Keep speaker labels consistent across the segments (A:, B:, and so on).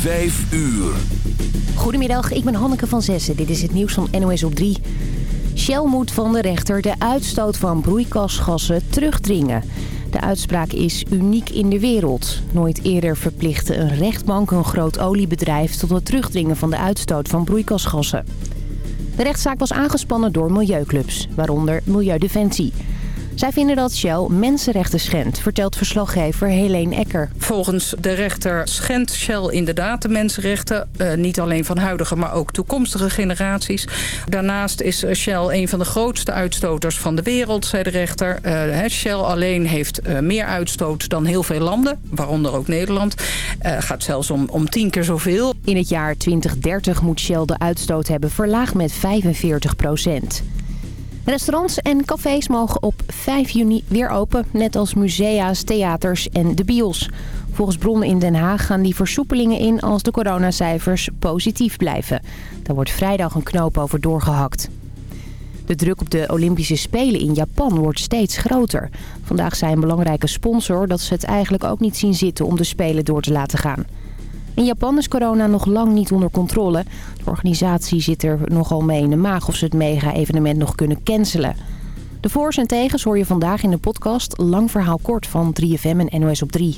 A: Vijf uur.
B: Goedemiddag, ik ben Hanneke van Zessen. Dit is het nieuws van NOS op 3. Shell moet van de rechter de uitstoot van broeikasgassen terugdringen. De uitspraak is uniek in de wereld. Nooit eerder verplichtte een rechtbank een groot oliebedrijf... tot het terugdringen van de uitstoot van broeikasgassen. De rechtszaak was aangespannen door milieuclubs, waaronder Milieudefensie... Zij vinden dat Shell mensenrechten schendt, vertelt verslaggever Helene Ecker.
C: Volgens de rechter schendt Shell inderdaad de mensenrechten. Uh, niet alleen van huidige, maar ook toekomstige generaties. Daarnaast is Shell een van de grootste uitstoters van de wereld, zei de rechter. Uh, Shell alleen heeft uh, meer uitstoot dan heel veel landen, waaronder ook Nederland. gaat zelfs om, om tien keer zoveel.
B: In het jaar 2030 moet Shell de uitstoot hebben verlaagd met 45 procent. Restaurants en cafés mogen op 5 juni weer open, net als musea's, theaters en de bios. Volgens bronnen in Den Haag gaan die versoepelingen in als de coronacijfers positief blijven. Daar wordt vrijdag een knoop over doorgehakt. De druk op de Olympische Spelen in Japan wordt steeds groter. Vandaag zei een belangrijke sponsor dat ze het eigenlijk ook niet zien zitten om de Spelen door te laten gaan. In Japan is corona nog lang niet onder controle. De organisatie zit er nogal mee in de maag of ze het mega-evenement nog kunnen cancelen. De voor's en tegens hoor je vandaag in de podcast Lang Verhaal Kort van 3FM en NOS op 3.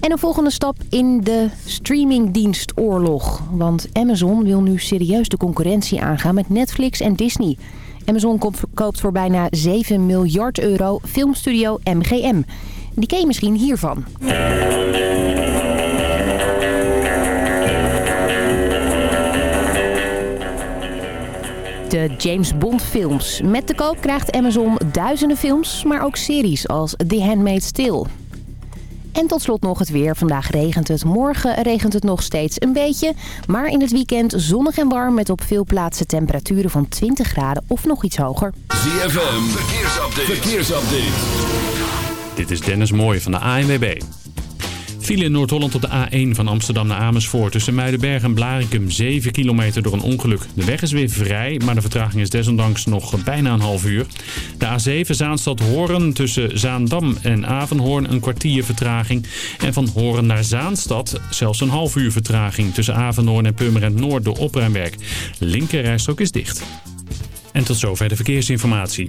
B: En een volgende stap in de streamingdienstoorlog. Want Amazon wil nu serieus de concurrentie aangaan met Netflix en Disney. Amazon koopt voor bijna 7 miljard euro filmstudio MGM. Die ken je misschien hiervan. De James Bond films. Met de koop krijgt Amazon duizenden films, maar ook series als The Handmaid's Tale. En tot slot nog het weer. Vandaag regent het. Morgen regent het nog steeds een beetje. Maar in het weekend zonnig en warm met op veel plaatsen temperaturen van 20 graden of nog iets hoger.
A: ZFM, verkeersupdate. verkeersupdate.
D: Dit is Dennis Mooij van de ANWB. File in Noord-Holland op de A1 van Amsterdam naar Amersfoort. Tussen Muidenberg en Blarikum 7 kilometer door een ongeluk. De weg is weer vrij, maar de vertraging is desondanks nog bijna een half uur. De A7 Zaanstad-Hoorn tussen Zaandam en Avenhoorn een kwartier vertraging. En van Hoorn naar Zaanstad zelfs een half uur vertraging. Tussen Avenhoorn en Purmerend Noord door opruimwerk. Linkerrijstrook is dicht. En tot zover de verkeersinformatie.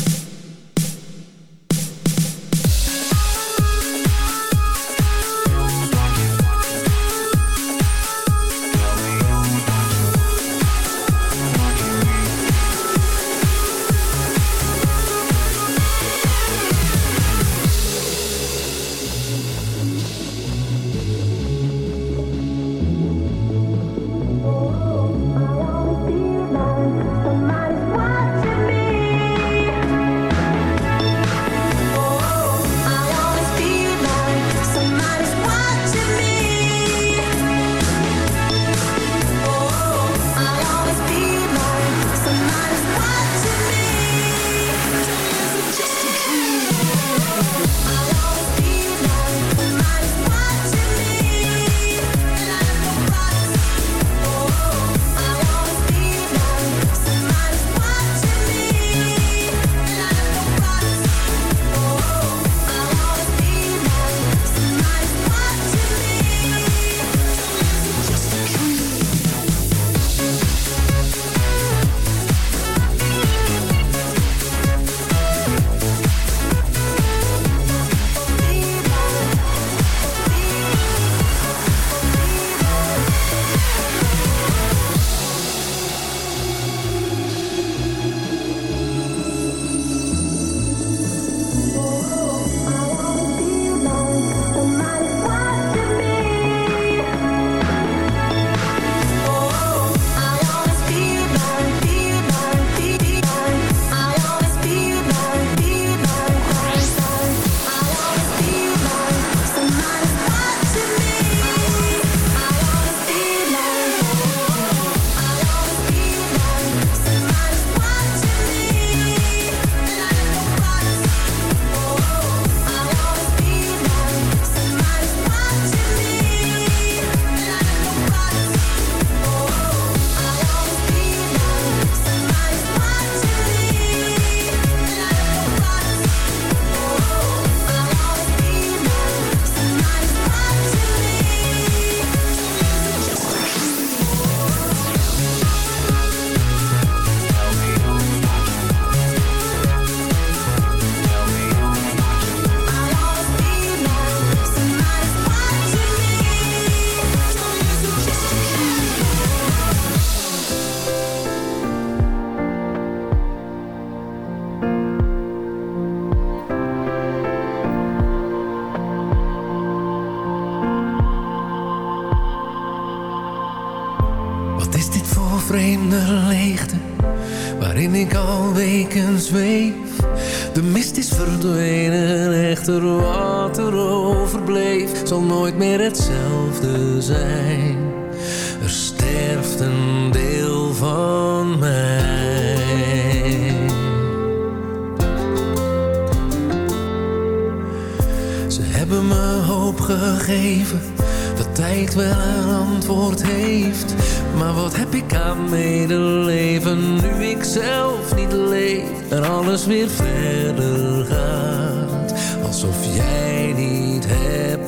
E: zal nooit meer hetzelfde zijn. Er sterft een deel van mij. Ze hebben me hoop gegeven, dat tijd wel een antwoord heeft. Maar wat heb ik aan medeleven nu ik zelf niet leef en alles weer verder gaat alsof jij niet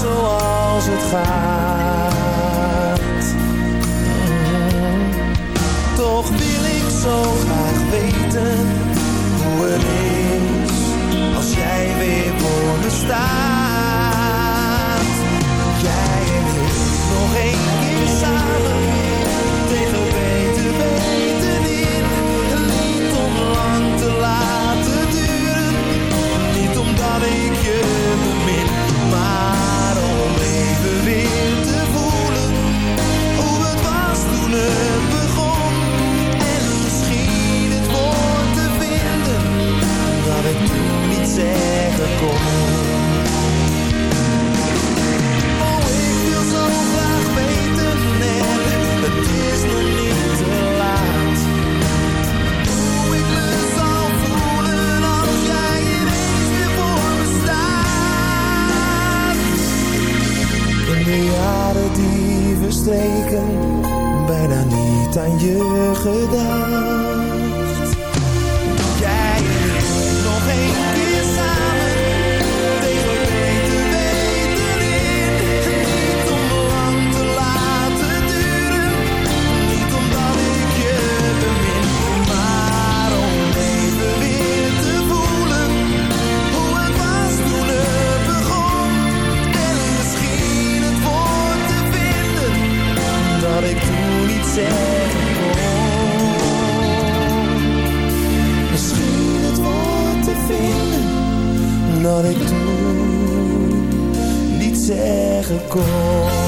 F: Zoals het gaat. Toch wil ik zo graag weten hoe het is als jij weer voor staat. Jij ik nog één keer zeggen. Oh, ik wil zo graag weten en het is nog niet te laat. Hoe ik me zal voelen als jij ineens weer voor staat. In de jaren die verstreken, bijna niet aan je gedacht.
G: Zeggen kon.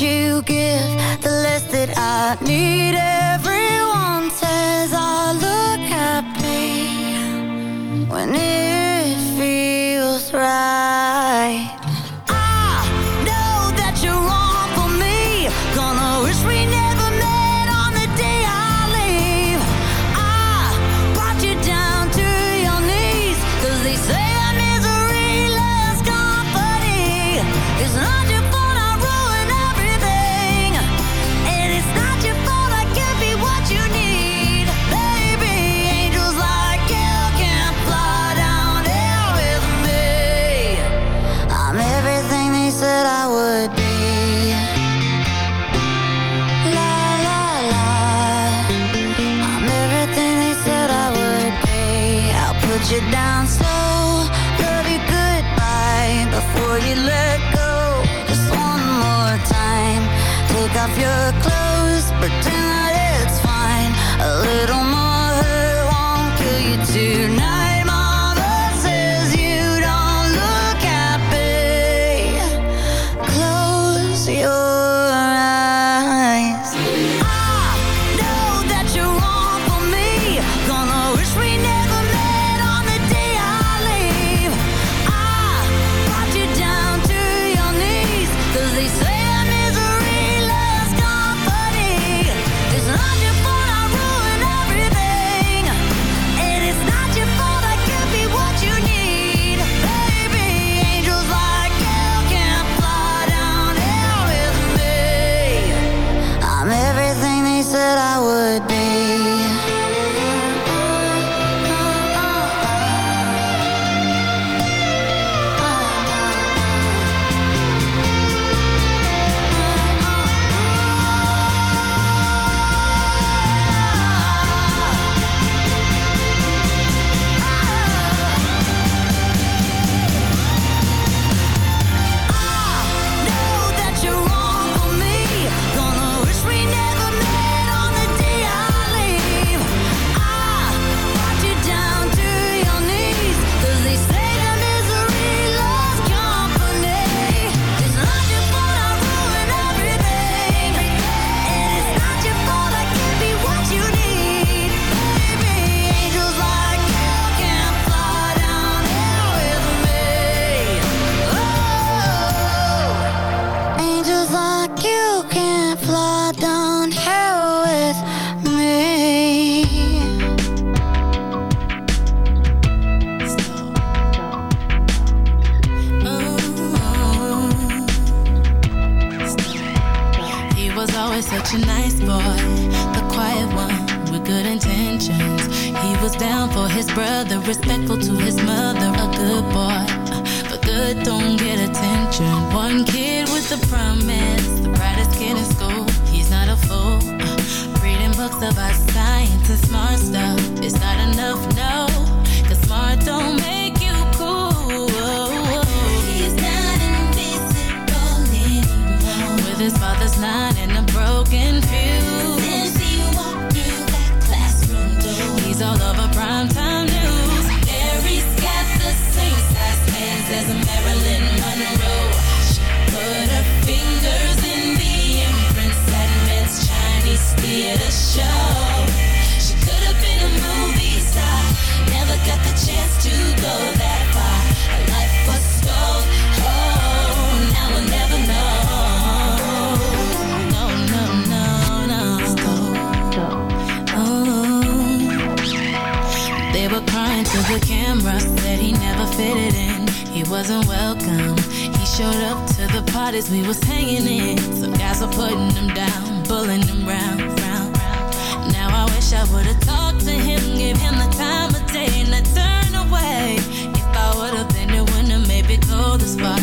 H: You give, the less that I need.
I: Books science and smart stuff. It's not enough, smart don't make you cool. He's not invisible anymore. With his father's and a broken fuse. He walked through that. He's all over primetime news. She could have been a movie star, never got the chance to go that far. Life was. Oh, now we'll never know. No, no, no, no. Oh. They were crying to the camera, said he never fitted in. He wasn't welcome. He showed up to the parties we was hanging in. Some guys were putting him down, pulling him round, would've talked to him, give him the time of day, and I turn away. If I would've been maybe go this far,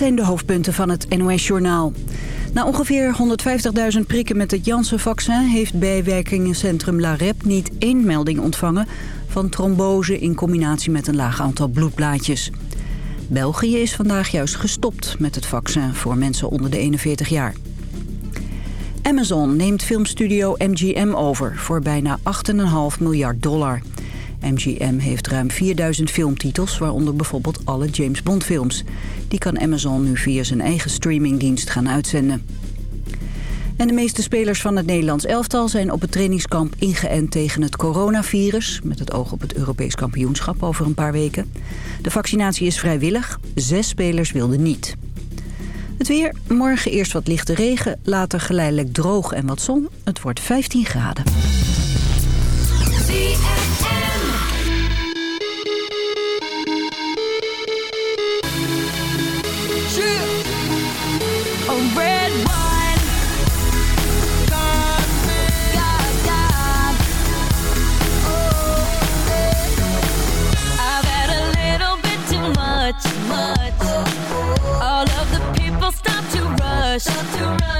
J: zijn de hoofdpunten van het NOS-journaal. Na ongeveer 150.000 prikken met het Janssen-vaccin... heeft bijwerkingencentrum La Rep niet één melding ontvangen... van trombose in combinatie met een laag aantal bloedblaadjes. België is vandaag juist gestopt met het vaccin voor mensen onder de 41 jaar. Amazon neemt filmstudio MGM over voor bijna 8,5 miljard dollar. MGM heeft ruim 4000 filmtitels, waaronder bijvoorbeeld alle James Bond films. Die kan Amazon nu via zijn eigen streamingdienst gaan uitzenden. En de meeste spelers van het Nederlands elftal zijn op het trainingskamp ingeënt tegen het coronavirus... met het oog op het Europees kampioenschap over een paar weken. De vaccinatie is vrijwillig, zes spelers wilden niet. Het weer, morgen eerst wat lichte regen, later geleidelijk droog en wat zon. Het wordt 15 graden.
K: rush.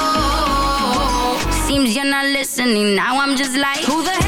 L: Oh, seems you're not listening. Now I'm just like, who the hell?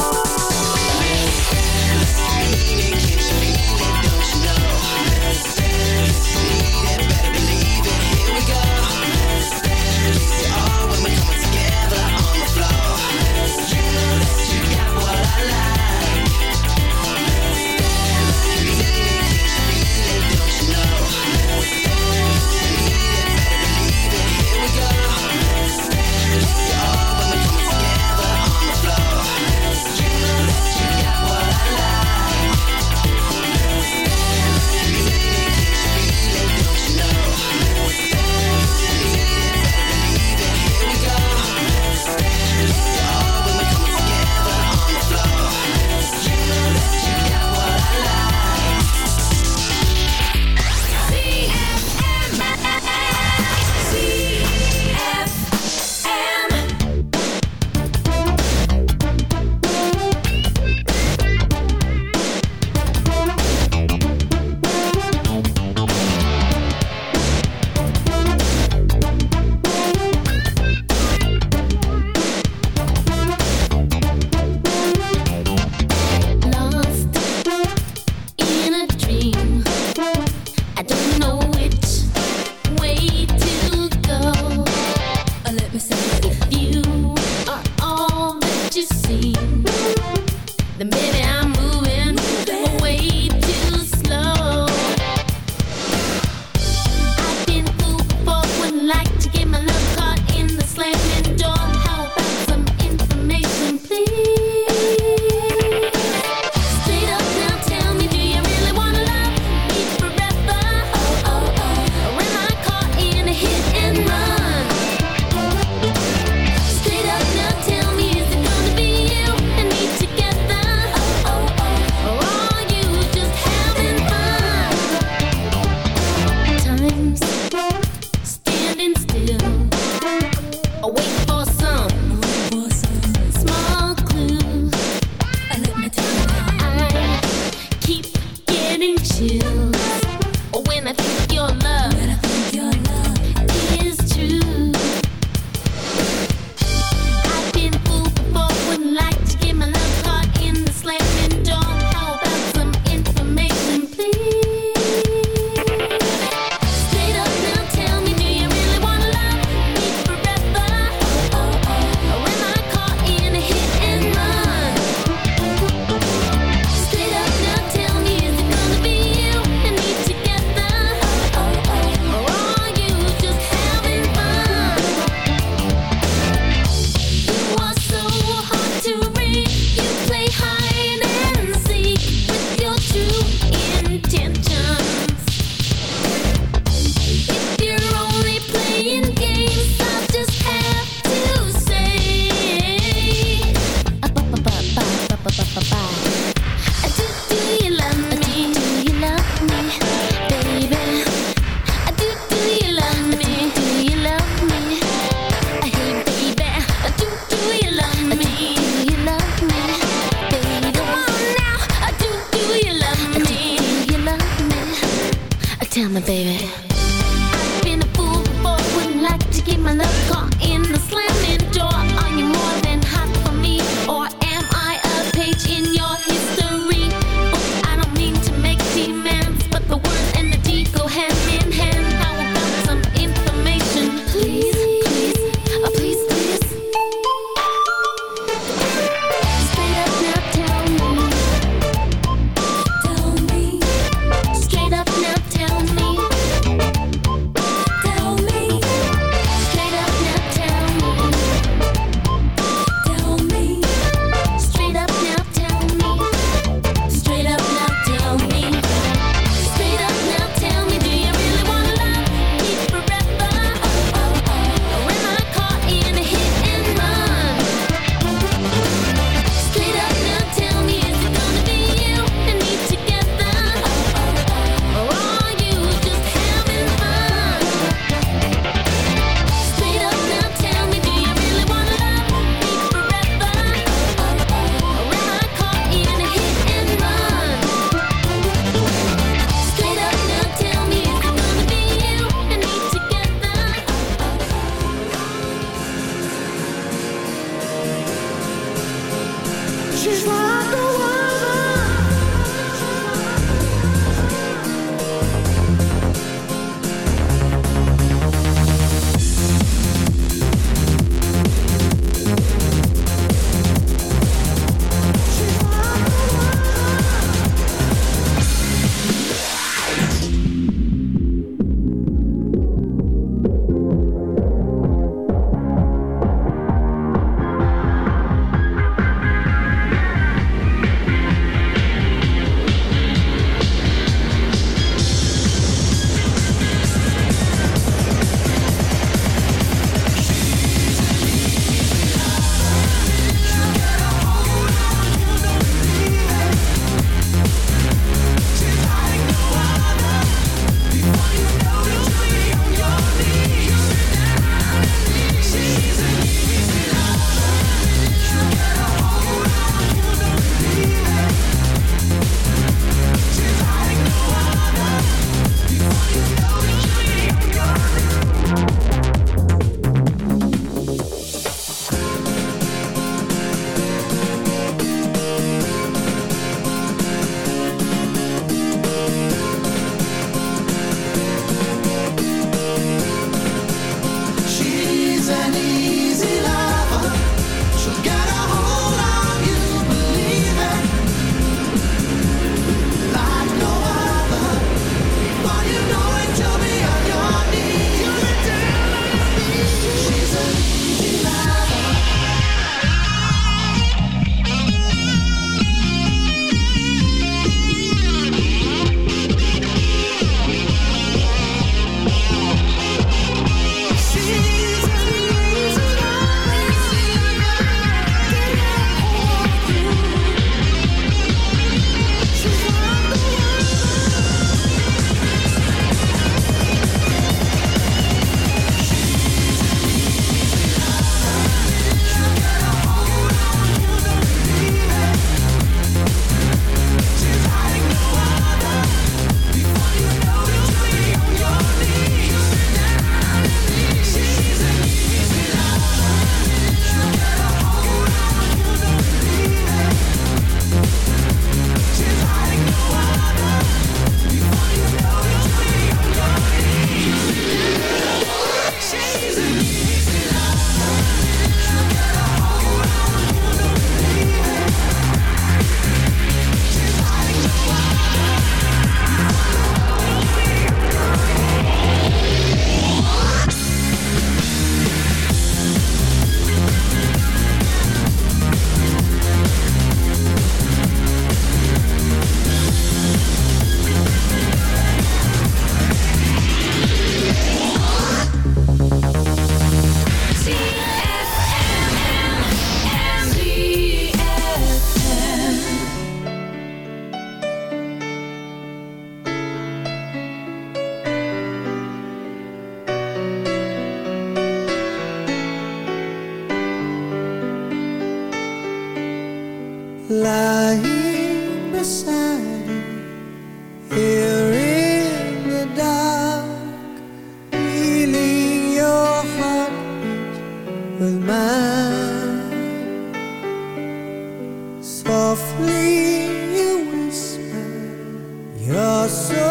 I: she's like Softly you whisper, you're
A: so.